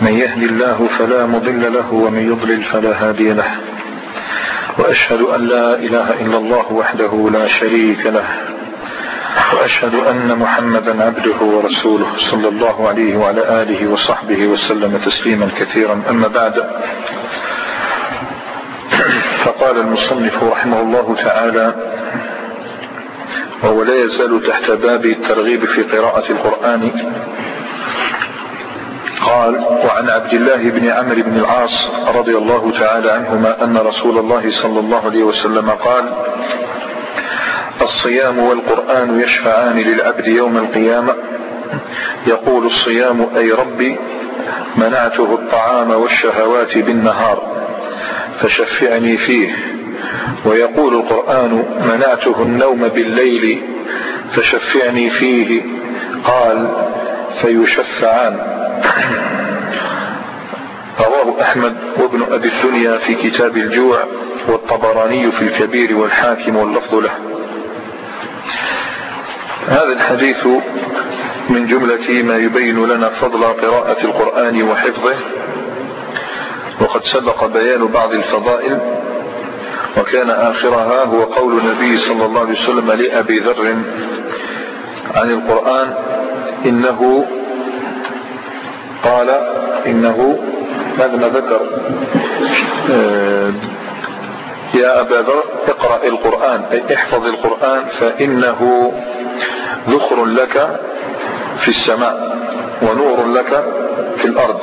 من يهد الله فلا مضل له ومن يضلل فلا هادي له. وأشهد أن لا إله إلا الله وحده لا شريك له. وأشهد أن محمدا عبده ورسوله صلى الله عليه وعلى آله وصحبه وسلم تسليما كثيرا. أما بعد فقال المصنف رحمه الله تعالى وهو لا يزال تحت باب الترغيب في قراءة القرآن. قال وعن عبد الله بن عمرو بن العاص رضي الله تعالى عنهما أن رسول الله صلى الله عليه وسلم قال الصيام والقرآن يشفعان للعبد يوم القيامة. يقول الصيام أي ربي منعته الطعام والشهوات بالنهار فشفعني فيه. ويقول القرآن منعته النوم بالليل فشفعني فيه. قال فيشفعان. رواه أحمد وابن أبي الدنيا في كتاب الجوع والطبراني في الكبير والحاكم واللفظ له. هذا الحديث من جملة ما يبين لنا فضل قراءة القرآن وحفظه وقد سبق بيان بعض الفضائل وكان آخرها هو قول النبي صلى الله عليه وسلم لأبي ذر عن القرآن إنه قال إنه ماذا ما ذكر يا أبا ذر اقرأ القرآن أي احفظ القرآن فإنه ذخر لك في السماء ونور لك في الأرض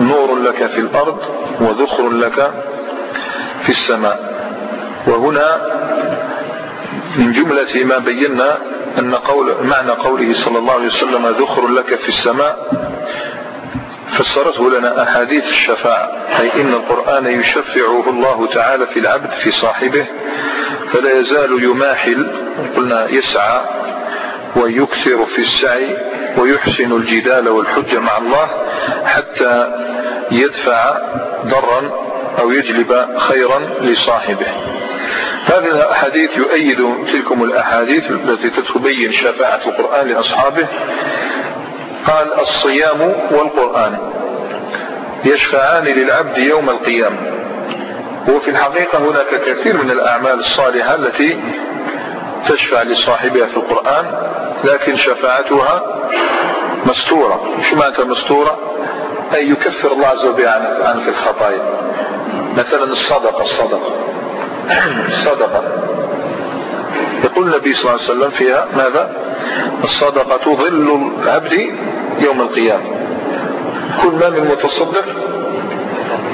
نور لك في الأرض وذخر لك في السماء. وهنا من جملة ما بينا أن قول معنى قوله صلى الله عليه وسلم ذخر لك في السماء فسرته لنا أحاديث الشفاعة أي إن القرآن يشفعه الله تعالى في العبد في صاحبه فلا يزال يماحل قلنا يسعى ويكثر في السعي ويحسن الجدال والحجة مع الله حتى يدفع ضرا أو يجلب خيرا لصاحبه. هذه الأحاديث يؤيد تلكم الأحاديث التي تبين شفاعة القرآن لأصحابه قال الصيام والقرآن. يشفعان للعبد يوم القيامة. وفي الحقيقة هناك كثير من الأعمال الصالحة التي تشفع لصاحبها في القرآن لكن شفاعتها مستورة. شو معنى مستورة؟ أي يكفر الله عز وجل عنك الخطايا. مثلا الصدقة الصدقة. الصدقة. يقول النبي صلى الله عليه وسلم فيها ماذا؟ الصدقة ظل العبد يوم القيامة. كل ما من متصدق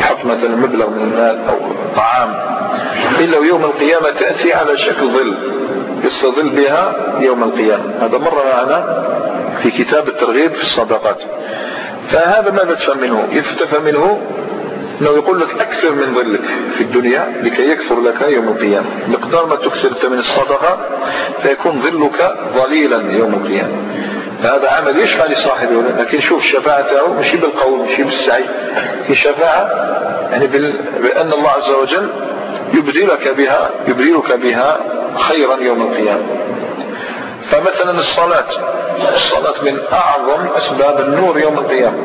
يحط مثلا مبلغ من المال أو طعام. إلا يوم القيامة تأتي على شكل ظل يستظل بها يوم القيامة. هذا مر معنا في كتاب الترغيب في الصدقات. فهذا ماذا تفهم منه؟ يفتفى منه أنه يقول لك أكثر من ظلك في الدنيا لكي يكثر لك يوم القيامة. مقدار ما تكثر من الصدقة فيكون ظلك ظليلا يوم القيامة. هذا عمل يشفع لصاحبه لكن شوف شفاعته مش بالقول مش بالسعي. هي شفاعة يعني بأن الله عز وجل يبدلك بها يبدلك بها خيرا يوم القيامة. فمثلا الصلاة الصلاة من أعظم أسباب النور يوم القيامة.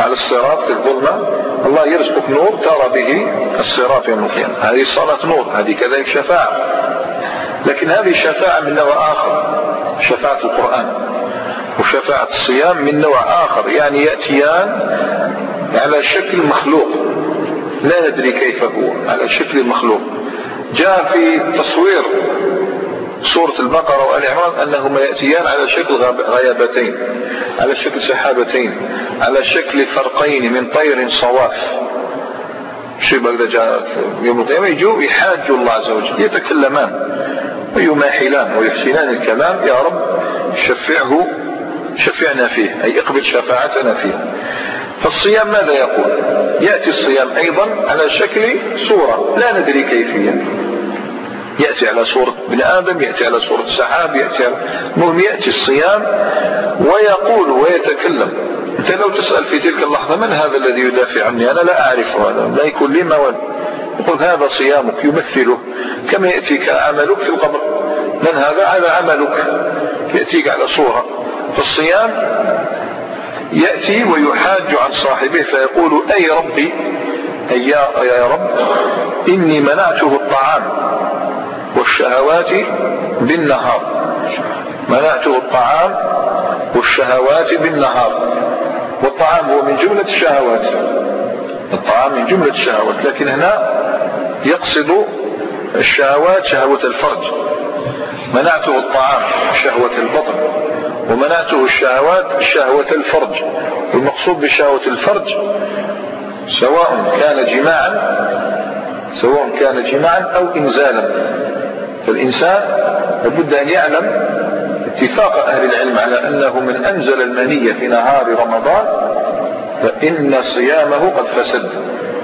على الصراط في الظلمة الله يرزقك نور ترى به الصراط يوم القيامة. هذه الصلاة نور هذه كذلك شفاعة. لكن هذه شفاعة من نوع آخر شفاعة القرآن. وشفاعة الصيام من نوع آخر يعني يأتيان على شكل مخلوق. لا ندري كيف هو على شكل مخلوق. جاء في تصوير سورة البقرة وآل أنهما يأتيان على شكل غيابتين على شكل سحابتين على شكل فرقين من طير صواف. شيء بقدر جاء يوم القيامة؟ يجوا يحاجوا الله عز وجل يتكلمان ويماحلان ويحسنان الكلام. يا رب شفعه شفعنا فيه أي اقبل شفاعتنا فيه. فالصيام ماذا يقول؟ يأتي الصيام أيضا على شكل صورة لا ندري كيفية. يأتي على صورة ابن آدم يأتي على صورة سحاب يأتي على المهم يأتي الصيام ويقول ويتكلم. أنت لو تسأل في تلك اللحظة من هذا الذي يدافع عني؟ أنا لا أعرف هذا لا يكون لي مواد. يقول هذا صيامك يمثله كما يأتيك عملك في القبر. من هذا؟ هذا عملك. يأتيك على صورة. فالصيام يأتي ويحاج عن صاحبه فيقول أي ربي أي يا رب إني منعته الطعام والشهوات بالنهار. منعته الطعام والشهوات بالنهار. والطعام هو من جملة الشهوات. الطعام من جملة الشهوات. لكن هنا يقصد الشهوات شهوة الفرج. منعته الطعام شهوة البطن ومنعته الشهوات شهوة الفرج والمقصود بشهوة الفرج سواء كان جماعا سواء كان جماعا أو إنزالا. فالإنسان لابد أن يعلم اتفاق أهل العلم على أنه من أنزل المنية في نهار رمضان فإن صيامه قد فسد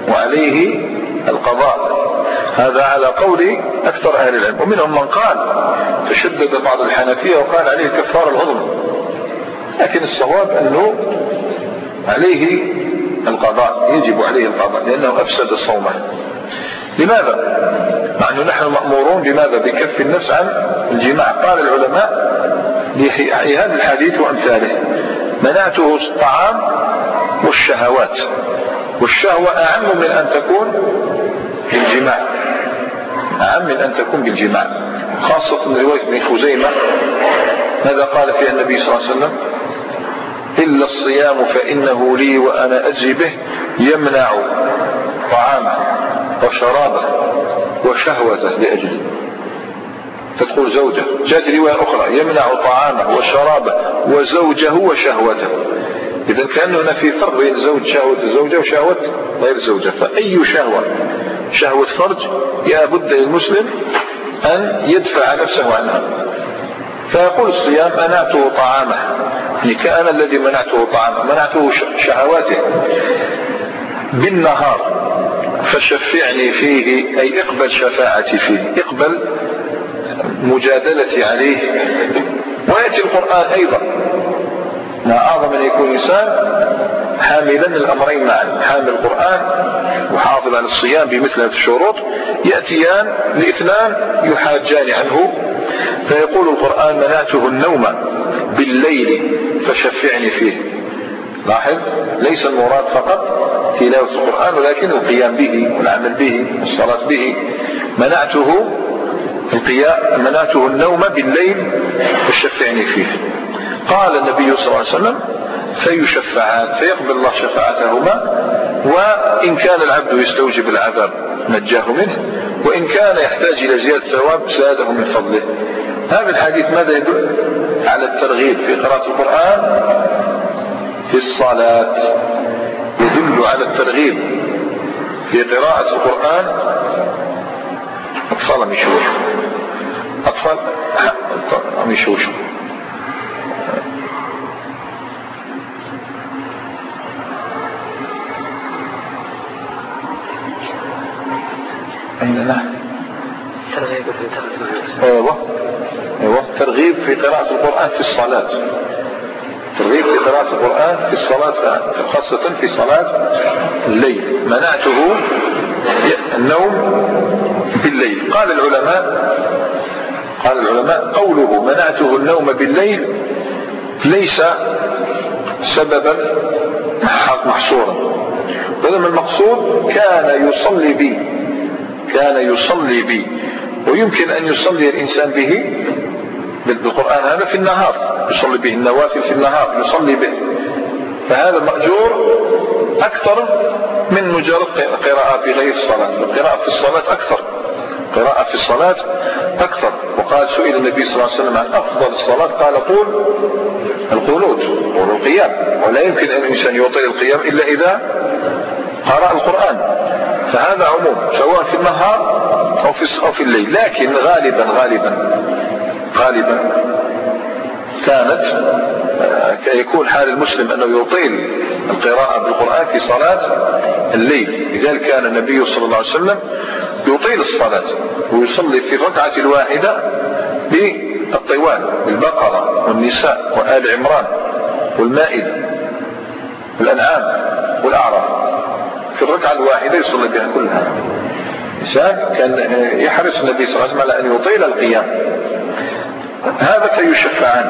وعليه القضاء. هذا على قول أكثر أهل العلم. ومنهم من قال تشدد بعض الحنفية وقال عليه كفار العظمى لكن الصواب أنه عليه القضاء يجب عليه القضاء لأنه أفسد صومه لماذا؟ مع أنه نحن مأمورون بماذا؟ بكف النفس عن الجماع. قال العلماء لهذا الحديث وأمثاله. منعته الطعام والشهوات. والشهوة أعم من أن تكون بالجماع أعم من أن تكون بالجماع خاصة رواية ابن خزيمة ماذا قال فيها النبي صلى الله عليه وسلم؟ إلا الصيام فإنه لي وأنا أجزي به يمنع طعامه وشرابه وشهوته لأجلي. تقول زوجة جاءت رواية أخرى يمنع طعامه وشرابه وزوجه وشهوته. إذا كان هنا في فرق بين زوج شهوة الزوجة وشهوة غير الزوجة فأي شهوة؟ شهوة فرج يا بد للمسلم أن يدفع نفسه عنها. فيقول الصيام منعته طعامه. يعني كان الذي منعته طعامه منعته شهواته. بالنهار فشفعني فيه أي اقبل شفاعتي فيه. اقبل مجادلتي عليه. ويأتي القرآن أيضا. ما أعظم أن يكون إنسان حاملا الأمرين معا حامل القرآن وحافظ على الصيام بمثل هذه الشروط يأتيان لاثنان يحاجان عنه. فيقول القرآن منعته النوم بالليل فشفعني فيه. لاحظ ليس المراد فقط تلاوة القرآن ولكن القيام به والعمل به والصلاة به. منعته القيام منعته النوم بالليل فشفعني فيه. قال النبي صلى الله عليه وسلم فيشفعان فيقبل الله شفاعتهما وإن كان العبد يستوجب العذاب نجاه منه وإن كان يحتاج إلى زيادة ثواب زاده من فضله. هذا الحديث ماذا يدل؟ على الترغيب في قراءة القرآن في الصلاة. يدل على الترغيب في قراءة القرآن. أطفال عم يشوشوا أطفال؟ عم يشوشوا أيوة. أيوة. ترغيب في قراءة القرآن في الصلاة. ترغيب في قراءة القرآن في الصلاة خاصة في صلاة الليل. منعته النوم بالليل. قال العلماء قال العلماء قوله منعته النوم بالليل ليس سببا محصورا. بينما المقصود كان يصلي بي كان يصلي بي. ويمكن أن يصلي الإنسان به بالقرآن هذا في النهار يصلي به النوافل في النهار يصلي به. فهذا مأجور أكثر من مجرد قراءة في غير الصلاة. القراءة في الصلاة أكثر قراءة في الصلاة أكثر. وقال سئل النبي صلى الله عليه وسلم عن أفضل الصلاة قال قول القنوت قول القيام. ولا يمكن أن الإنسان يطيل القيام إلا إذا قرأ القرآن. فهذا عموم سواء في النهار أو في أو في الليل. لكن غالبا غالبا غالبا كانت يكون حال المسلم أنه يطيل القراءة بالقرآن في صلاة الليل. لذلك كان النبي صلى الله عليه وسلم يطيل الصلاة ويصلي في الركعة الواحدة بالطوال بالبقرة والنساء وآل عمران والمائدة والأنعام والأعراف. في الركعة الواحدة يصلي بها كلها. إنسان كان يحرص النبي صلى الله عليه وسلم على أن يطيل القيام. هذا فيشفعان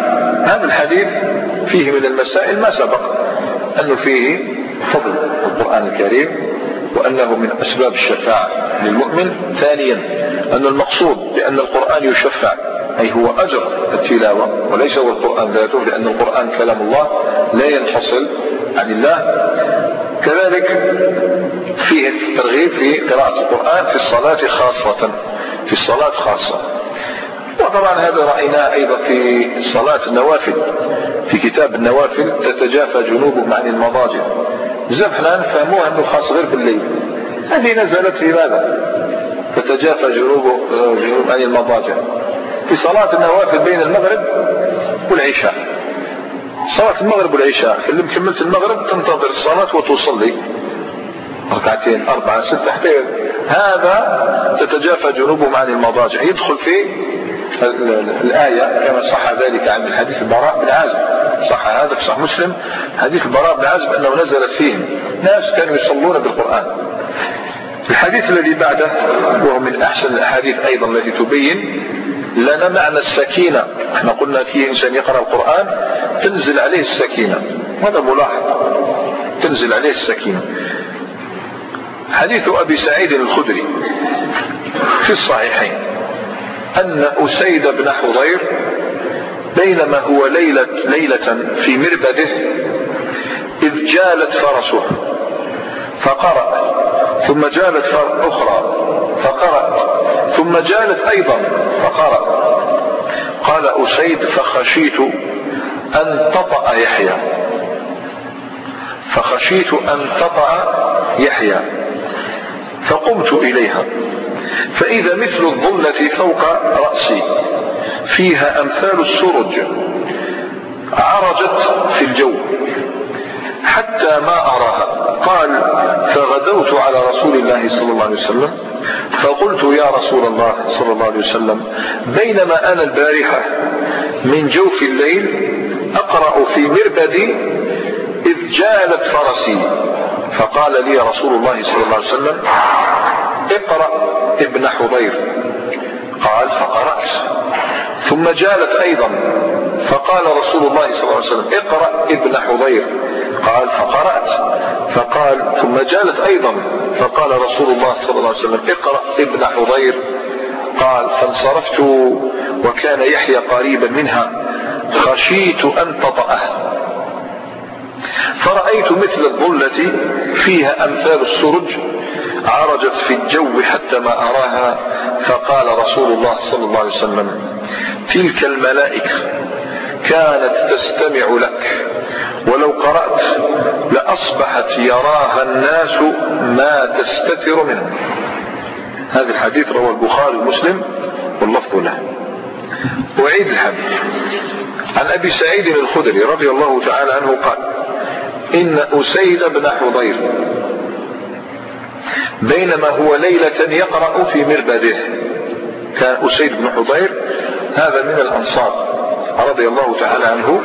هذا الحديث فيه من المسائل ما سبق أنه فيه فضل القرآن الكريم وأنه من أسباب الشفاعة للمؤمن. ثانيا أن المقصود بأن القرآن يشفع أي هو أجر التلاوة وليس هو القرآن ذاته لأن القرآن كلام الله لا ينفصل عن الله. كذلك فيه الترغيب في قراءة القرآن في الصلاة خاصة في الصلاة خاصة. وطبعا هذا رأيناه أيضا في صلاة النوافل في كتاب النوافل تتجافى جنوبهم عن المضاجع. بزاف حنا نفهموها أنه خاص غير بالليل. هذه نزلت في ماذا؟ تتجافى جنوب جنوب عن المضاجع. في صلاة النوافل بين المغرب والعشاء. صلاة المغرب والعشاء. كلم كملت المغرب تنتظر الصلاة وتصلي. ركعتين أربعة ستة حتى هذا تتجافى جنوبهم عن المضاجع. يدخل في الآية كما صح ذلك عن الحديث البراء بن عازب. صح هذا في صح مسلم. حديث البراء بن عازب أنه نزلت فيهم. ناس كانوا يصلون بالقرآن. الحديث الذي بعده وهو من أحسن الأحاديث أيضا التي تبين لنا معنى السكينة. إحنا قلنا في إنسان يقرأ القرآن تنزل عليه السكينة. هذا ملاحظ. تنزل عليه السكينة. حديث أبي سعيد الخدري في الصحيحين. أن أسيد بن حضير بينما هو ليلة, ليلة في مربده إذ جالت فرسه فقرأ ثم جالت أخرى فقرأ ثم جالت أيضا فقرأ. قال أسيد فخشيت أن تطأ يحيى. فخشيت أن تطأ يحيى. فقمت إليها. فإذا مثل الظلة فوق رأسي. فيها أمثال السرج. عرجت في الجو. حتى ما أراها. قال فغدوت على رسول الله صلى الله عليه وسلم فقلت يا رسول الله صلى الله عليه وسلم بينما أنا البارحة من جوف الليل أقرأ في مربدي إذ جالت فرسي. فقال لي رسول الله صلى الله عليه وسلم اقرأ ابن حضير. قال فقرأت. ثم جالت أيضا. فقال رسول الله صلى الله عليه وسلم اقرأ ابن حضير. قال فقرأت. فقال ثم جالت أيضا. فقال رسول الله صلى الله عليه وسلم اقرأ ابن حضير. قال فانصرفت وكان يحيى قريبا منها. خشيت أن تطأه. فرأيت مثل الظلة فيها أمثال السرج. عرجت في الجو حتى ما أراها. فقال رسول الله صلى الله عليه وسلم تلك الملائكة. كانت تستمع لك. ولو قرأت لأصبحت يراها الناس ما تستتر منه. هذا الحديث رواه البخاري ومسلم واللفظ له. أعيد الحديث. عن أبي سعيد الخدري رضي الله تعالى عنه قال إن أسيد بن حضير بينما هو ليلة يقرأ في مربده. كان أسيد بن حضير هذا من الأنصار. رضي الله تعالى عنه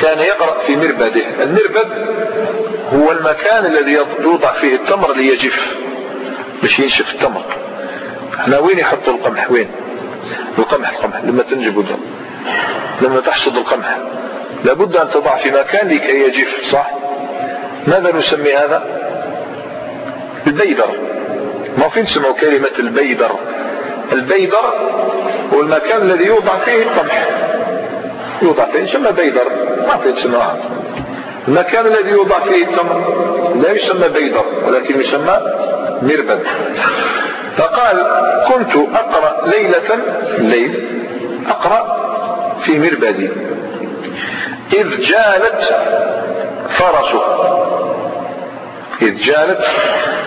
كان يقرأ في مربده. المربد هو المكان الذي يوضع فيه التمر ليجف. باش ينشف التمر. إحنا وين يحطوا القمح؟ وين؟ القمح القمح لما تنجب لما تحصد القمح. لابد أن تضع في مكان لكي يجف صح؟ ماذا نسمي هذا؟ البيدر ما فين سمعوا كلمة البيدر البيدر هو المكان الذي يوضع فيه القمح. يوضع فيه يسمى بيدر ما فين سمعها المكان الذي يوضع فيه التمر لا يسمى بيدر ولكن يسمى مربد. فقال كنت أقرأ ليلة الليل أقرأ في مربدي. إذ جالت فرسه. إذ جالت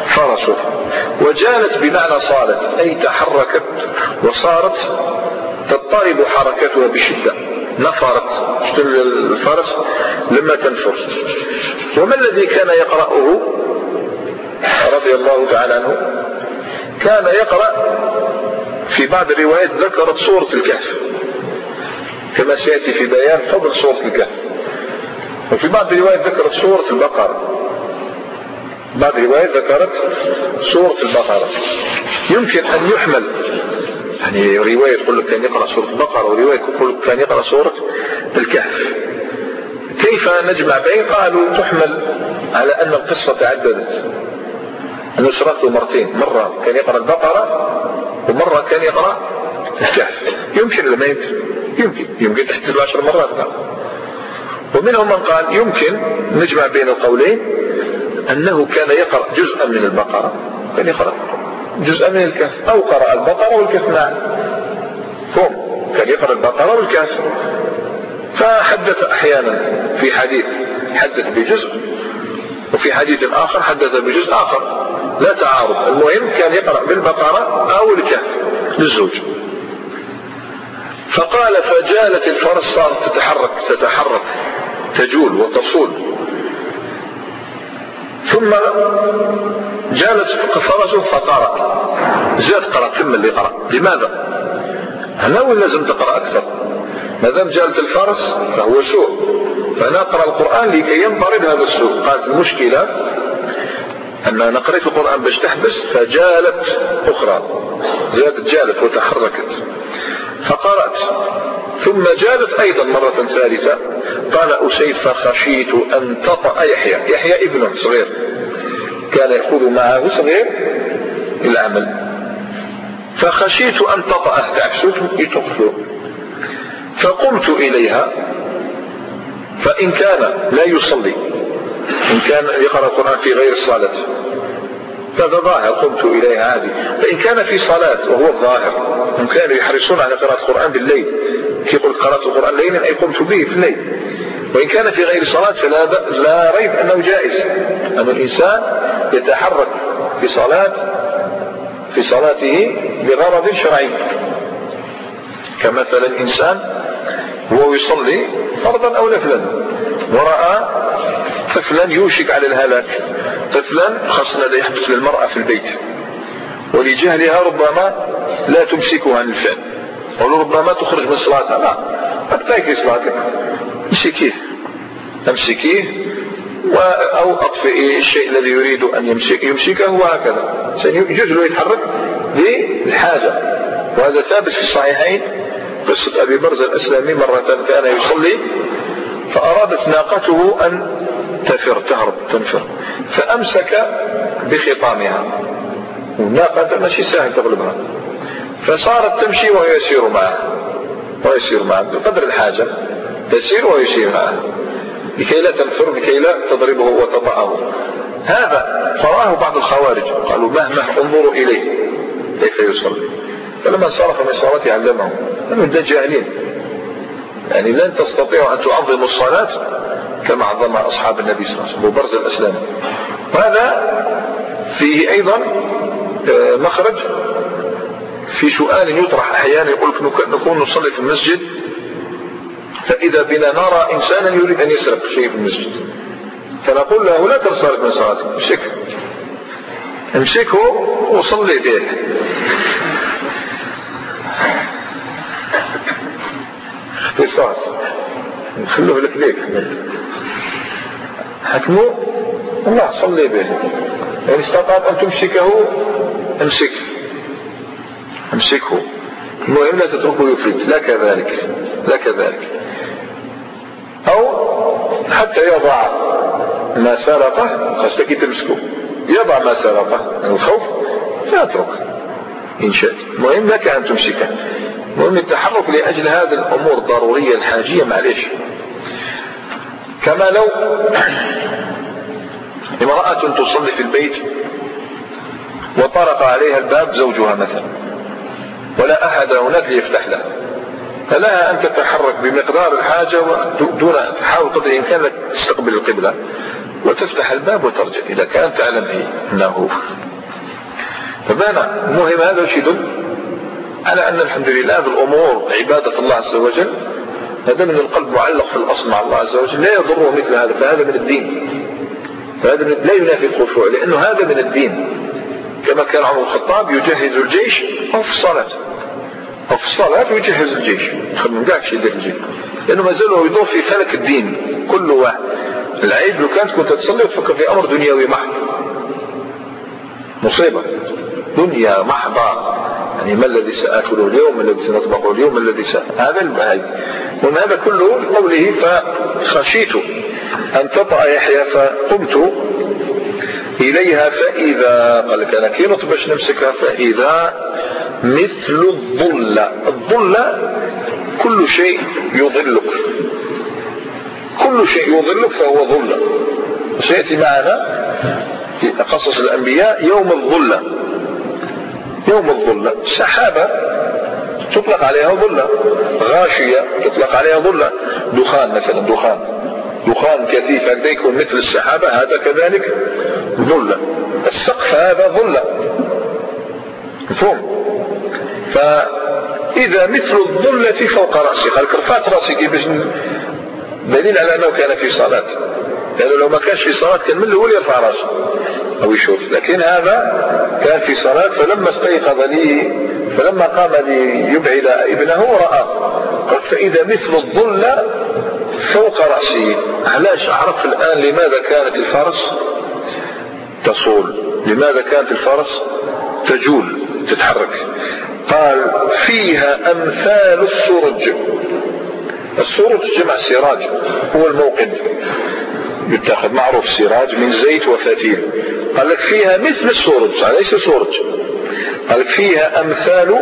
فرسه. وجالت بمعنى صارت أي تحركت وصارت تضطرب حركتها بشدة. نفرت الفرس؟ لما تنفر. وما الذي كان يقرأه؟ رضي الله تعالى عنه. كان يقرأ في بعض الروايات ذكرت سورة الكهف. كما سيأتي في بيان فضل سورة الكهف. وفي بعض الروايات ذكرت سورة البقرة. بعض الروايات ذكرت سورة البقرة. يمكن أن يحمل يعني رواية تقول لك كان يقرأ سورة البقرة ورواية تقول لك كان يقرأ سورة الكهف. كيف نجمع بين؟ قالوا تحمل على أن القصة تعددت. أنه شرطه مرتين. مرة كان يقرأ البقرة ومرة كان يقرأ الكهف. يمكن ولا ما يمكن؟ يمكن. يمكن تحدث عشر مرات. نعم. ومنهم من قال يمكن نجمع بين القولين أنه كان يقرأ جزءا من البقرة. كان يقرأ. جزءا من الكهف أو قرأ البقرة والكهف معا كان يقرأ البقرة والكهف. فحدث أحيانا في حديث حدث بجزء وفي حديث آخر حدث بجزء آخر. لا تعارض. المهم كان يقرأ بالبقرة أو الكهف للزوج. فقال فجالت الفرس صارت تتحرك تتحرك تجول وتصول. ثم جالت فرسه فقرأ. زاد قرأ كمل اللي قرأ. لماذا؟ هنا وين لازم تقرأ أكثر؟ ما دام جالت الفرس فهو سوء. فأنا أقرأ القرآن لكي ينطرد هذا السوء. قالت المشكلة أن أنا قريت القرآن باش تحبس فجالت أخرى. زادت جالت وتحركت. فقرأت. ثم جالت أيضا مرة ثالثة. قال أسيد فخشيت أن تطأ يحيى. يحيى ابنه صغير. كان يأخذ معه صغير العمل فخشيت أن تطأه تعكسوت يتقفلوا فقمت إليها فإن كان لا يصلي إن كان يقرأ القرآن في غير الصلاة. هذا ظاهر قمت إليه عادي فإن كان في صلاة وهو الظاهر هم كانوا يحرصون على قراءة القرآن بالليل يقول قرأت القرآن ليلا أي قمت به في الليل. وإن كان في غير صلاة فلا لا ريب أنه جائز. أن الإنسان يتحرك في صلاة في صلاته بغرض شرعي. كمثل الإنسان هو يصلي فرضا أو نفلا ورأى طفلا يوشك على الهلاك طفلا خاصة لا يحدث للمرأة في البيت. ولجهلها ربما لا تمسكه عن الفعل ولربما تخرج من صلاتها. لا قد في صلاتك. أمسكيه. أمسكيه أو أطفئ الشيء الذي يريد أن يمسك يمسكه وهكذا. يجوز له يتحرك للحاجة. وهذا ثابت في الصحيحين. قصة أبي برزة الأسلامي مرة كان يصلي فأرادت ناقته أن تفر تهرب تنفر. فأمسك بخطامها. والناقة ماشي سهل تغلبها. فصارت تمشي وهو يسير معه. ويسير معه بقدر الحاجة. تسير معه لكي لا تنفر لكي لا تضربه وتطأه هذا فرآه بعض الخوارج. قالوا مهما انظروا إليه. كيف يصلي؟ فلما انصرف من صلاته علمهم. انهم دجالين. يعني لن تستطيعوا أن تعظموا الصلاة كما عظمها أصحاب النبي صلى الله عليه وسلم. وبرز الأسلام. وهذا فيه أيضا آه، مخرج في سؤال يطرح أحيانا. يقول نكون نصلي في المسجد فإذا بنا نرى إنسانا يريد أن يسرق شيء في المسجد. فنقول له لا تنصرف من صلاتك امسكه. امسكه وصلي به اختصاص. نخلوه لك ليك. حكمه الله صلي به يعني استطعت أن تمسكه امسك. امسكه. المهم لا تتركه يفلت لا كذلك. لا كذلك. أو حتى يضع ما سرقه خاصة تمسكه. يضع ما سرقه من الخوف فاترك إن شاء المهم لك أن تمسكه. المهم التحرك لأجل هذه الأمور الضرورية الحاجية معلش كما لو امرأة تصلي في البيت وطرق عليها الباب زوجها مثلا ولا أحد هناك ليفتح لها. فلها أن تتحرك بمقدار الحاجة دون تحاول قدر الإمكان تستقبل القبلة وتفتح الباب وترجع. إذا كانت تعلم أنه فمعنى المهم هذا وش يدل على أن الحمد لله هذه الأمور عبادة الله عز وجل. ما دام ان القلب معلق في الاصل مع الله عز وجل. لا يضره مثل هذا فهذا من الدين. فهذا من لا ينافي الخشوع لأنه هذا من الدين. كما كان عمر الخطاب يجهز الجيش أو في الصلاه أو في الصلاه يجهز الجيش يخدم كاع شيء يدير الجيش. لأنه ما زال يدور في فلك الدين كل واحد. العيب لو كانت كنت تصلي وتفكر في أمر دنيوي محض. مصيبة. دنيا محضة. يعني ما الذي سأكله اليوم؟ ما الذي سنطبخه اليوم؟ ما الذي. هذا البهاي ومن هذا كله قوله فخشيت أن تطأ يحيى فقمت إليها فإذا قال لك أنا كي نطبش نمسكها فإذا مثل الظلة الظلة كل شيء يظلك. كل شيء يظلك فهو ظلة سيأتي معنا في قصص الأنبياء يوم الظلة يوم الظلة سحابة تطلق عليها ظلة. غاشية تطلق عليها ظلة. دخان مثلا دخان. دخان كثيف. هكذا يكون مثل السحابة؟ هذا كذلك ظلة السقف هذا ظلة مفهوم فإذا مثل الظلة فوق رأسي قال كرفات رأسي كيف دليل على أنه كان في صلاة. لأنه لو ما كانش في صلاة كان من الأول يرفع رأسه. أو يشوف. لكن هذا كان في صلاة فلما استيقظ لي فلما قام ليبعد ابنه رأى قال فإذا مثل الظلة فوق رأسه علاش؟ أعرف الآن لماذا كانت الفرس تصول. لماذا كانت الفرس تجول؟ تتحرك. قال فيها أمثال السرج السرج جمع سراج هو الموقد. يتخذ معروف سراج من زيت وفتيل قال لك فيها مثل السرج ليس سرج قال لك فيها أمثال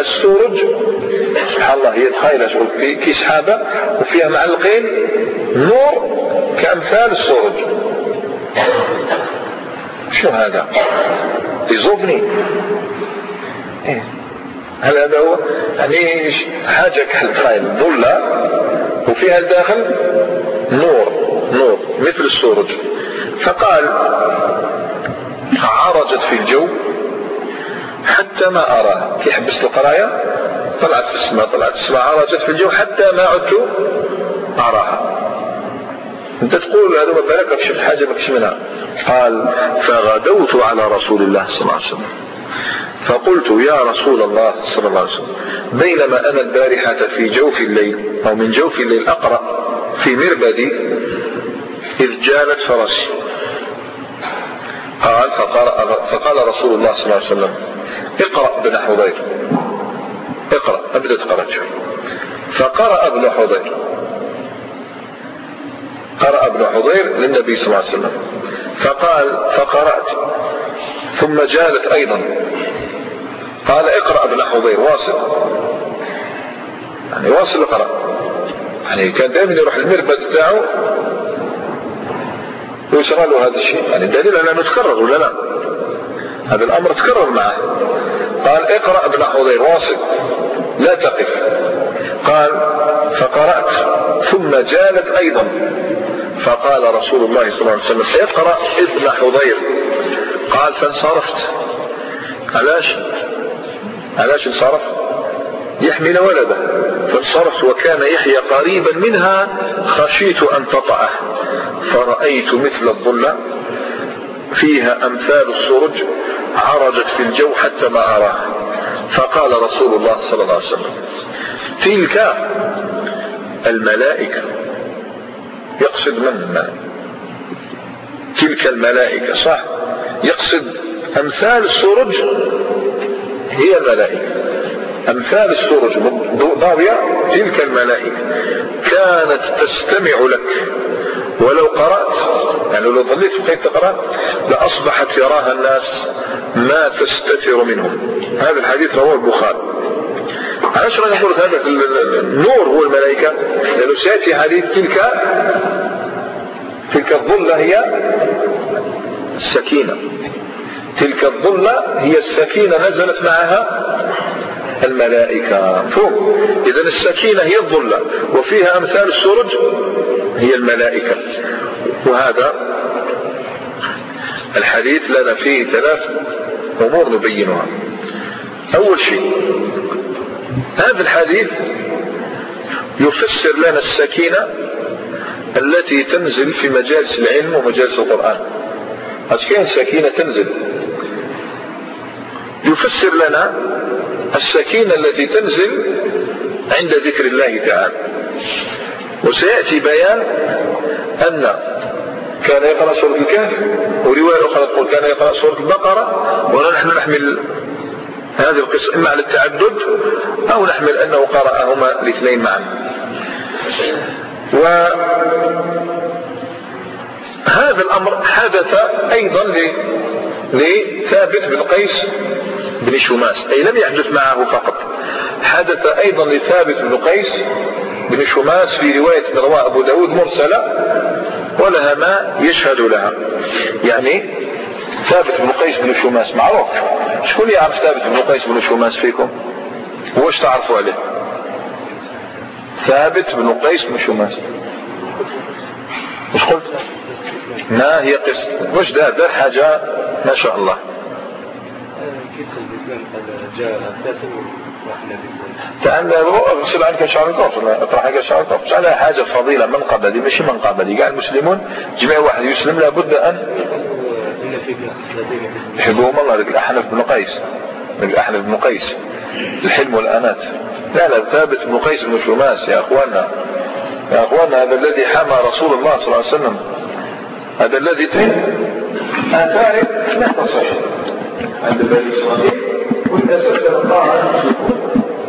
السرج سبحان الله هي تخيل كي سحابة وفيها معلقين نور كأمثال السرج شو هذا؟ يزوبني إيه؟ هل هذا هو. يعني حاجة كالخيل ظلة وفيها الداخل نور نور مثل السرج فقال عرجت في الجو حتى ما أراه كي حبست القراية؟ طلعت في السماء طلعت في السماء. عرجت في الجو حتى ما عدت أراها. أنت تقول هذا ما بالك شفت حاجة ما منها. قال فغدوت على رسول الله صلى الله عليه وسلم. فقلت يا رسول الله صلى الله عليه وسلم بينما أنا البارحة في جوف الليل أو من جوف الليل أقرأ في مربدي إذ جالت فرسي. قال فقال, فقال رسول الله صلى الله عليه وسلم اقرأ ابن حضير. اقرأ أبدأ تقرأ فقرأ ابن حضير. قرأ ابن حضير للنبي صلى الله عليه وسلم. فقال فقرأت. ثم جالت أيضا. قال اقرأ ابن حضير واصل. يعني واصل اقرأ يعني كان دائما يروح المربد بتاعه ويشرى له هذا الشيء. يعني دليل على أنه تكرر ولا لا؟ هذا الأمر تكرر معه. قال اقرأ ابن حضير واصل. لا تقف. قال فقرأت ثم جالت أيضا. فقال رسول الله صلى الله عليه وسلم اقرأ ابن حضير. قال فانصرفت. علاش علاش انصرف يحمل ولده. فانصرفت وكان يحيى قريبا منها خشيت أن تطعه فرأيت مثل الظلة فيها أمثال السرج عرجت في الجو حتى ما أراه. فقال رسول الله صلى الله عليه وسلم تلك الملائكة. يقصد من تلك الملائكة صح. يقصد أمثال السرج هي الملائكة. أمثال السرج ضاوية تلك الملائكة. كانت تستمع لك. ولو قرأت يعني لو ظليت بقيت تقرأ لأصبحت يراها الناس ما تستتر منهم. هذا الحديث رواه البخاري. راني نقول هذا النور هو الملائكة. لأنه سيأتي حديث تلك تلك الظلة هي السكينة تلك الظلة هي السكينة نزلت معها الملائكة. فوق. إذا السكينة هي الظلة وفيها أمثال السرج هي الملائكة. وهذا الحديث لنا فيه ثلاث أمور نبينها. أول شيء هذا الحديث يفسر لنا السكينة التي تنزل في مجالس العلم ومجالس القرآن. كاين السكينة تنزل؟ يفسر لنا السكينة التي تنزل عند ذكر الله تعالى. وسيأتي بيان أن كان يقرأ سورة الكهف ورواية أخرى تقول كان يقرأ سورة البقرة ونحن نحمل هذه القصة إما على التعدد أو نحمل أنه قرأهما الاثنين معا. وهذا الأمر حدث أيضا لثابت بن قيس بن شماس. أي لم يحدث معه فقط. حدث أيضا لثابت بن قيس بن شماس في رواية رواه أبو داود مرسلة ولها ما يشهد لها. يعني ثابت بن قيس بن شماس معروف. شكون يعرف ثابت بن قيس بن شماس فيكم؟ واش تعرفوا عليه؟ ثابت بن قيس بن شماس. وش قلت؟ ما هي قصة. واش دار دار حاجة ما شاء الله. كان اغسل عنك شعر الكفر أطرح عنك شعر الكفر على حاجة فضيلة من قبل ماشي من قبل كاع المسلمون جميع واحد يسلم لابد أن يحبهم الله. لك الأحنف بن قيس. الأحنف بن قيس. الحلم والأنات. لا لا ثابت بن قيس بن شماس يا أخواننا. يا أخواننا هذا الذي حمى رسول الله صلى الله عليه وسلم. هذا الذي آثاره لا تصح. عند بني إسرائيل. والأساس الطاعة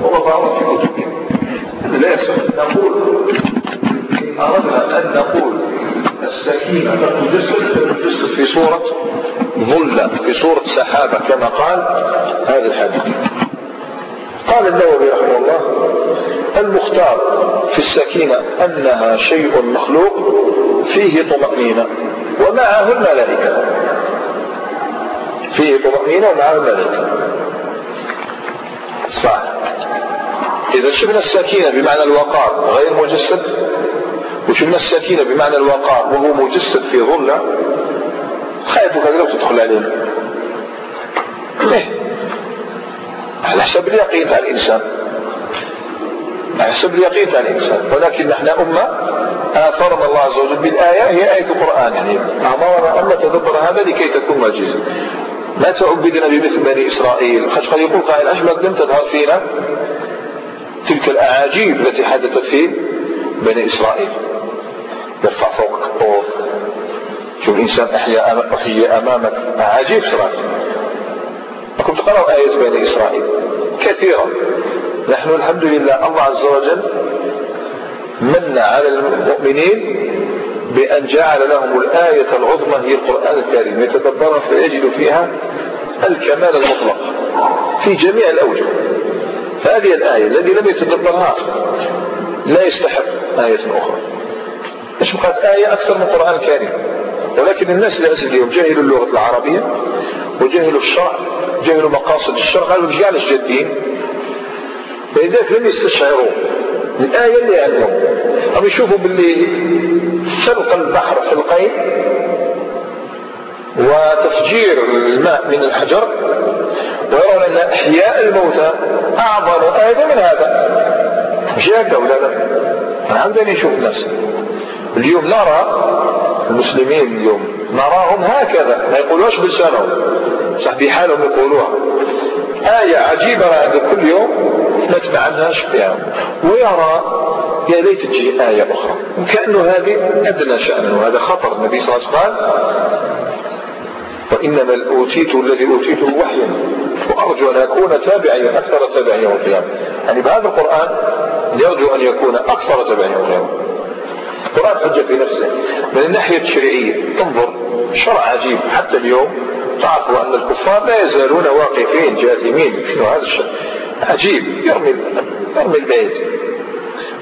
ووضعوا في كتبهم لا نقول إن أردنا أن نقول السكينة تجسد تجسد في صورة ظلة في صورة سحابة كما قال هذا الحديث. قال النووي رحمه الله المختار في السكينة أنها شيء مخلوق فيه طمأنينة ومعه الملائكة فيه طمأنينة ومعه الملائكة صح. إذا شفنا السكينة بمعنى الوقار غير مجسد وشفنا السكينة بمعنى الوقار وهو مجسد في ظلة خايف كذا لو تدخل عليه. ليه على حسب اليقين تاع الإنسان. على حسب اليقين تاع الإنسان. ولكن نحن أمة آثرنا الله عز وجل بالآية هي آية القرآن. يعني أمرنا أن نتدبر هذا لكي تكون معجزة لا تعبدنا بمثل بني إسرائيل. قد يقول قائل أحمد لم تظهر فينا تلك الأعاجيب التي حدثت في بني إسرائيل. يرفع فوق الطور شوف الإنسان أحيا أحيي أمامك. أعاجيب صراحة. أكم تقرأوا آية بني إسرائيل. كثيرا نحن الحمد لله الله عز وجل من على المؤمنين بأن جعل لهم الآية العظمى هي القرآن الكريم يتدبرها فيجد فيها الكمال المطلق في جميع الأوجه. فهذه الآية الذي لم يتدبرها لا يستحق آية أخرى. إيش بقات آية أكثر من القرآن الكريم ولكن الناس للأسف اليوم. جهلوا اللغة العربية وجهلوا الشرع جهلوا مقاصد الشرع قالوا رجال جادين فلذلك لم يستشعروا. الآية اللي عندهم هم يشوفوا باللي سلق البحر في القيد وتفجير الماء من الحجر ويرون أن إحياء الموتى أعظم آية من هذا. هكذا ولا لا عندنا نشوف الناس. اليوم نرى المسلمين اليوم نراهم هكذا ما يقولوش بلسانهم صح في حالهم يقولوها. آية عجيبة عند كل يوم نتبع عنها فيها ويرى يا ليت تجي آية أخرى. وكأنه هذه أدنى شأنا وهذا خطر. النبي صلى الله عليه وسلم وإنما أوتيت الذي أوتيته وحيا وأرجو أن أكون تابعيا أكثر تابعيا يوم القيامة. يعني بهذا القرآن يرجو أن يكون أكثر تابعيا يوم القيامة. القرآن حجة في نفسه. من الناحية التشريعية تنظر شرع عجيب. حتى اليوم تعرفوا أن الكفار لا يزالون واقفين جاثمين. شنو هذا الشيء عجيب. يرمي يرمي البيت.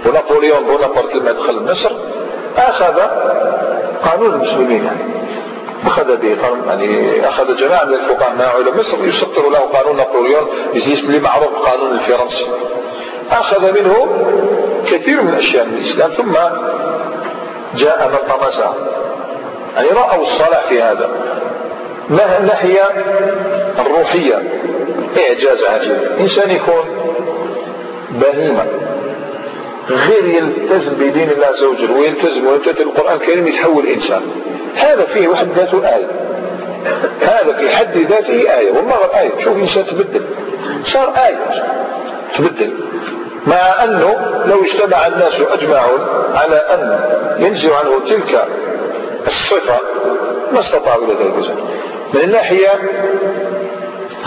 ونابليون بونابرت لما دخل مصر أخذ قانون المسلمين. يعني أخذ به يعني أخذ جماعة من الفقهاء معه إلى مصر يسطر له قانون نابليون اللي معروف قانون الفرنسي. أخذ منه كثير من الأشياء من الإسلام ثم جاء من طمسه يعني رأوا الصلاح في هذا. ما الناحية الروحية؟ إعجاز عجيب. إنسان يكون بهيمة. غير يلتزم بدين الله عز وجل ويلتزم ويمتثل القرآن الكريم يتحول إنسان هذا فيه واحد ذاته آية. هذا في حد ذاته آية. والله آية. شوف إنسان تبدل. صار آية. تبدل. مع أنه لو اجتمع الناس أجمعون على أن ينزعوا عنه تلك الصفة ما استطاعوا إلى ذلك من الناحية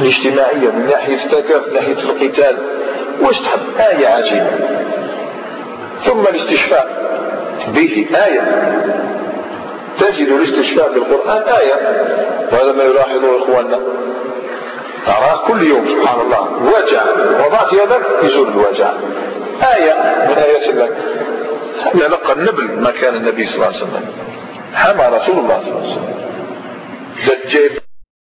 الاجتماعية من ناحية التكاف من ناحية القتال واش تحب؟ آية عجيبة. ثم الاستشفاء به آية. تجد الاستشفاء بالقرآن آية. وهذا ما يلاحظه إخواننا. تراه كل يوم سبحان الله وجع. وضعت يدك يزول الوجع. آية من آيات الله. لقى النبل مكان النبي صلى الله عليه وسلم. حمى رسول الله صلى الله عليه وسلم.